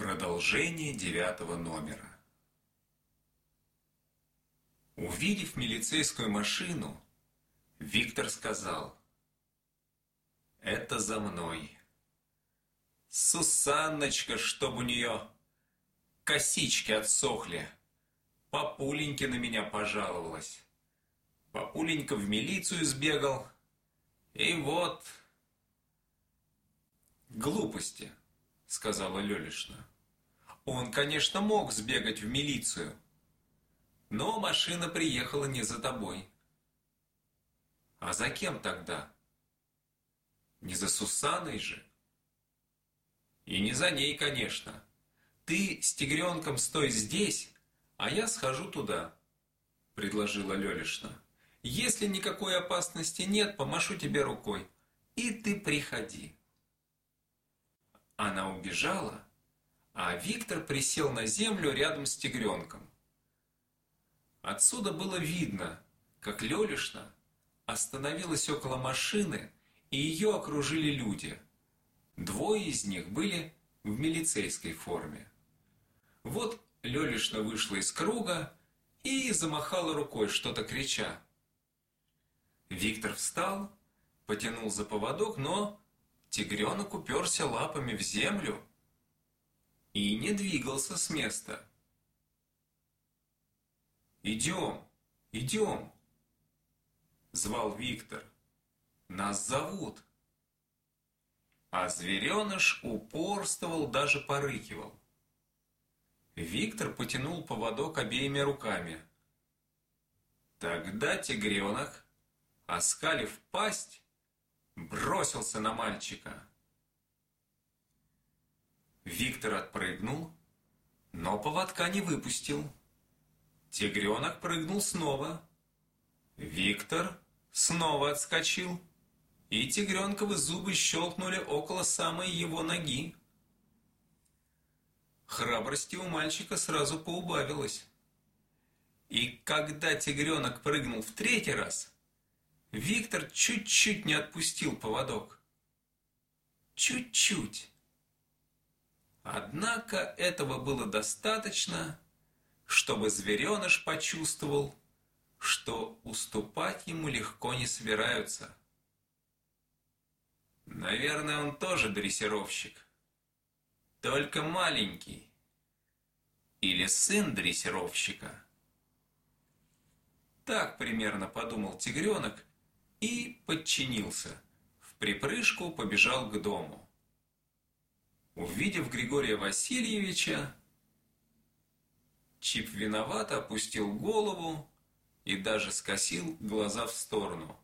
Продолжение девятого номера. Увидев милицейскую машину, Виктор сказал, «Это за мной. Сусанночка, чтоб у нее косички отсохли. Папуленька на меня пожаловалась. Папуленька в милицию сбегал. И вот...» «Глупости», — сказала Лёлишна. Он, конечно, мог сбегать в милицию, но машина приехала не за тобой. А за кем тогда? Не за Сусаной же? И не за ней, конечно. Ты с тигренком стой здесь, а я схожу туда, предложила Лёлишна. Если никакой опасности нет, помашу тебе рукой, и ты приходи. Она убежала, а Виктор присел на землю рядом с тигренком. Отсюда было видно, как Лёлишна остановилась около машины, и ее окружили люди. Двое из них были в милицейской форме. Вот Лёлишна вышла из круга и замахала рукой, что-то крича. Виктор встал, потянул за поводок, но тигренок уперся лапами в землю и не двигался с места. «Идем, идем!» – звал Виктор. «Нас зовут!» А звереныш упорствовал, даже порыкивал. Виктор потянул поводок обеими руками. Тогда тигренок, оскалив пасть, бросился на мальчика. Виктор отпрыгнул, но поводка не выпустил. Тигренок прыгнул снова. Виктор снова отскочил, и тигренковы зубы щелкнули около самой его ноги. Храбрости у мальчика сразу поубавилось. И когда тигренок прыгнул в третий раз, Виктор чуть-чуть не отпустил поводок. Чуть-чуть. Однако этого было достаточно, чтобы звереныш почувствовал, что уступать ему легко не собираются. Наверное, он тоже дрессировщик. Только маленький. Или сын дрессировщика. Так примерно подумал тигренок и подчинился. В припрыжку побежал к дому. Увидев Григория Васильевича, Чип виновато опустил голову и даже скосил глаза в сторону,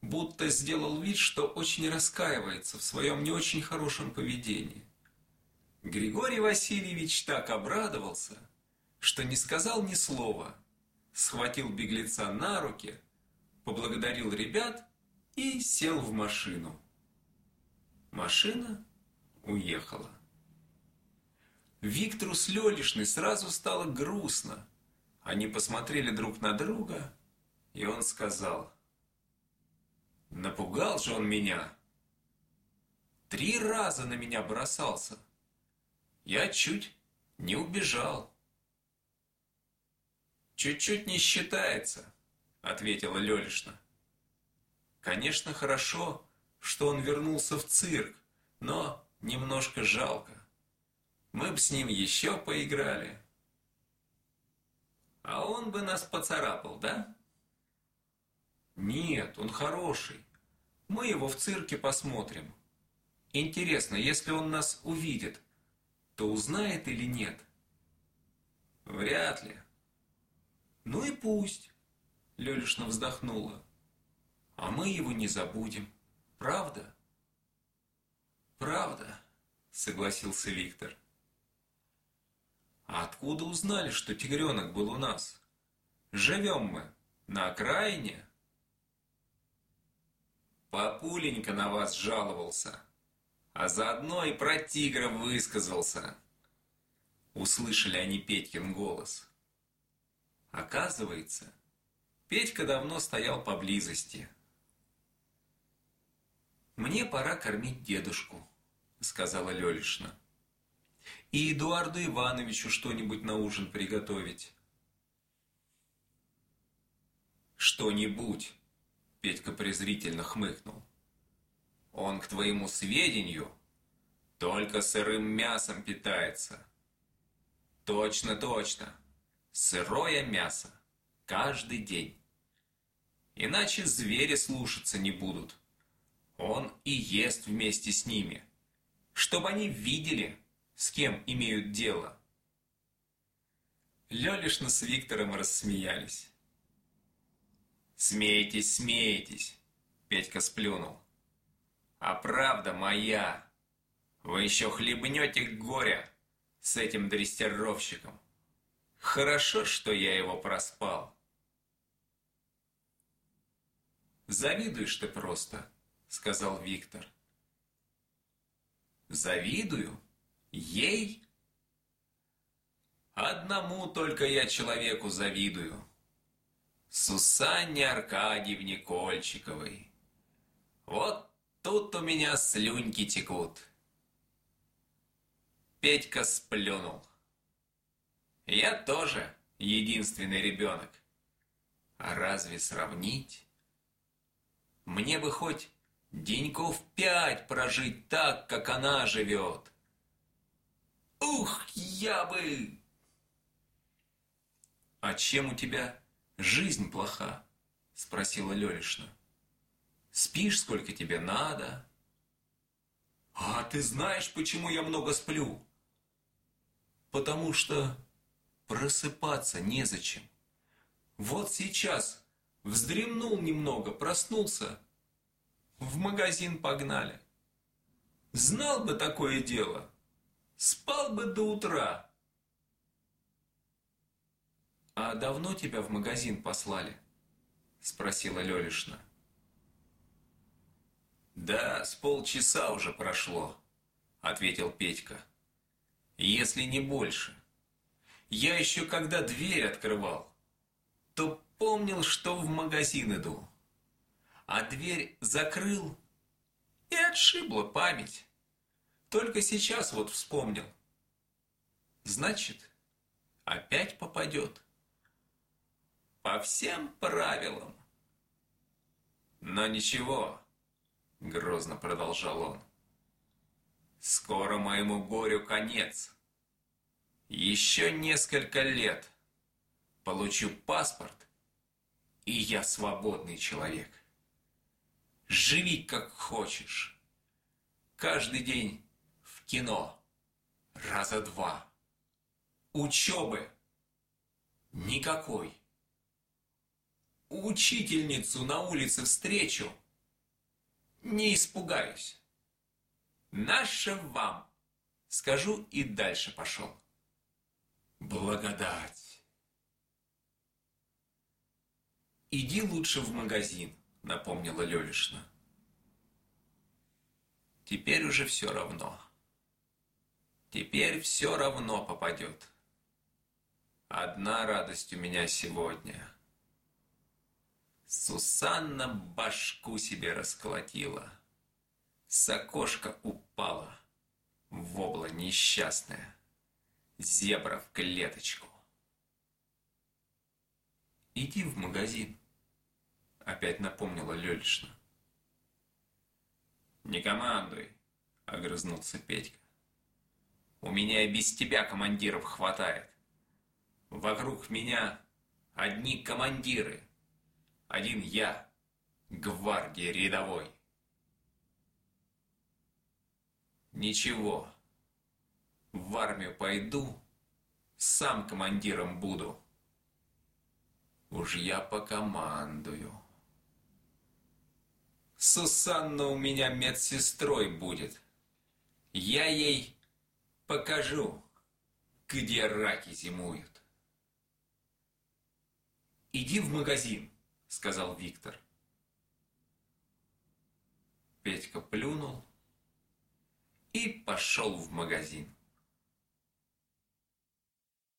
будто сделал вид, что очень раскаивается в своем не очень хорошем поведении. Григорий Васильевич так обрадовался, что не сказал ни слова, схватил беглеца на руки, поблагодарил ребят и сел в машину. Машина уехала. Виктору с Лёлишной сразу стало грустно. Они посмотрели друг на друга, и он сказал, «Напугал же он меня. Три раза на меня бросался. Я чуть не убежал». «Чуть-чуть не считается», — ответила Лёлишна. «Конечно, хорошо, что он вернулся в цирк, но немножко жалко. Мы бы с ним еще поиграли. А он бы нас поцарапал, да? Нет, он хороший. Мы его в цирке посмотрим. Интересно, если он нас увидит, то узнает или нет? Вряд ли. Ну и пусть, Лёлишна вздохнула. А мы его не забудем, правда? «Правда», — согласился Виктор. «А откуда узнали, что тигренок был у нас? Живем мы на окраине?» Папуленька на вас жаловался, а заодно и про тигра высказался. Услышали они Петькин голос. Оказывается, Петька давно стоял поблизости. «Мне пора кормить дедушку», — сказала Лёлишна. И Эдуарду Ивановичу что-нибудь на ужин приготовить. Что-нибудь, Петька презрительно хмыкнул. Он, к твоему сведению, только сырым мясом питается. Точно, точно. Сырое мясо. Каждый день. Иначе звери слушаться не будут. Он и ест вместе с ними. Чтобы они видели, с кем имеют дело. Лёлишна с Виктором рассмеялись. «Смейтесь, смейтесь!» Петька сплюнул. «А правда моя! Вы еще хлебнете горя с этим дрестеровщиком. Хорошо, что я его проспал». «Завидуешь ты просто», — сказал Виктор. «Завидую? Ей?» «Одному только я человеку завидую. Сусанне Аркадьевне Кольчиковой. Вот тут у меня слюньки текут. Петька сплюнул. Я тоже единственный ребенок. А разве сравнить? Мне бы хоть деньков пять прожить так, как она живет. Ух, я бы... А чем у тебя жизнь плоха?» – спросила Лёлишна. «Спишь, сколько тебе надо?» «А ты знаешь, почему я много сплю?» «Потому что просыпаться незачем. Вот сейчас вздремнул немного, проснулся, в магазин погнали. Знал бы такое дело, спал бы до утра». «А давно тебя в магазин послали?» – спросила Лёлишна. «Да, с полчаса уже прошло», – ответил Петька. «Если не больше. Я еще когда дверь открывал, помнил, что в магазин иду. А дверь закрыл, и отшибла память. Только сейчас вот вспомнил. Значит, опять попадет» по всем правилам. Но ничего, грозно продолжал он. Скоро моему горю конец. Еще несколько лет получу паспорт, и я свободный человек. Живи как хочешь. Каждый день в кино. Раза два. Учебы никакой учительницу на улице встречу, не испугаюсь. Наше вам, скажу и дальше пошел. Благодать. Иди лучше в магазин, напомнила Лёлишна. Теперь уже все равно. Теперь все равно попадет. Одна радость у меня сегодня — Сусанна башку себе расколотила. С окошка упала. Вобла несчастная. Зебра в клеточку. «Иди в магазин», — опять напомнила Лёльшна. «Не командуй», — огрызнулся Петька. «У меня и без тебя командиров хватает. Вокруг меня одни командиры». Один я, гвардии рядовой. Ничего, в армию пойду, сам командиром буду. Уж я покомандую. Сусанна у меня медсестрой будет. Я ей покажу, где раки зимуют. Иди в магазин, — сказал Виктор. Петька плюнул и пошел в магазин.